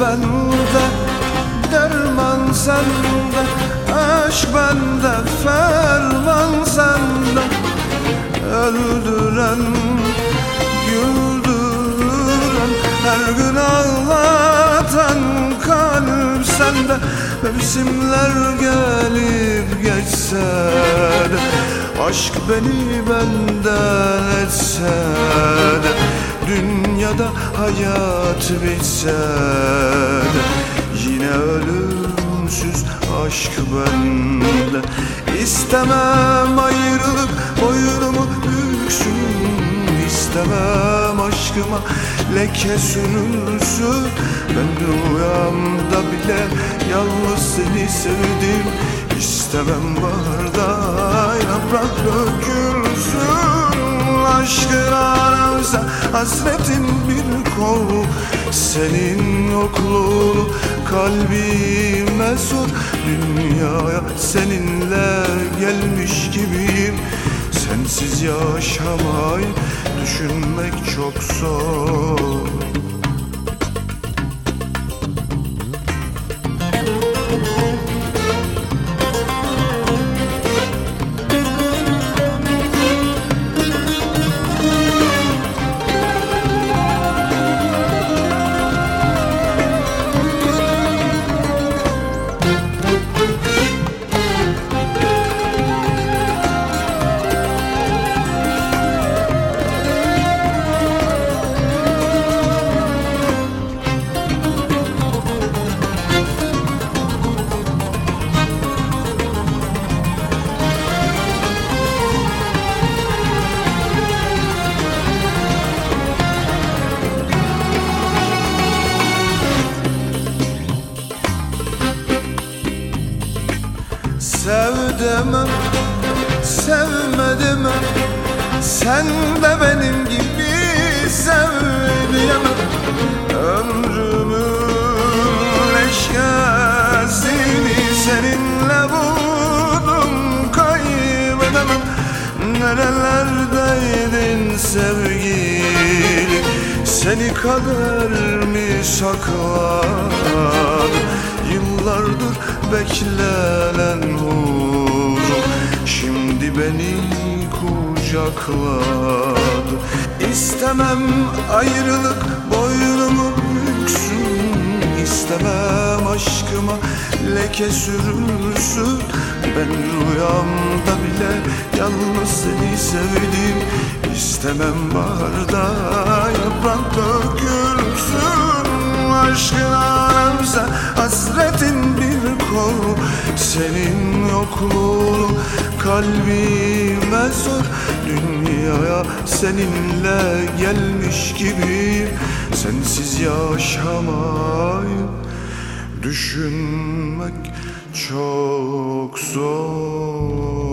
bende Derman sende Aşk bende Ferman sende. Öldüren Güldüren Her gün ağlatan kalp sende. Mevsimler gelip geçse de Aşk beni benden etse de Dünyada hayat bitse de Yine ölümsüz aşk bende. İstemem ayrılık boynumu büksün İstemem aşkıma leke sürülsün. Ben rüyamda bile yalnız seni sevdim İstemem barda yaprak dökülsün. Aşkın aramsa hasretin bir kol Senin yokluğunu kalbime sor Dünyaya seninle gelmiş gibiyim. Sensiz yaşamayı düşünmek çok zor Sevdim, sevmedim. Sen de benim gibi sevdiyemem Ömrümün leşkesini seninle buldum kaybedemem. Nerelerdeydin sevgilim? Seni kader mi sakladı Yıllardır beklenen huzur. Şimdi beni kucakladı İstemem ayrılık boynumu büksün. İstemem aşkıma leke sürülsün. Ben rüyamda bile yalnız seni sevdim. İstemem baharda yaprak dökülsün. Aşkın aramsa hasretin bir kol. Senin yokluğunu kalbime sor. Dünyaya seninle gelmiş gibi Sensiz yaşamayı düşünmek çok zor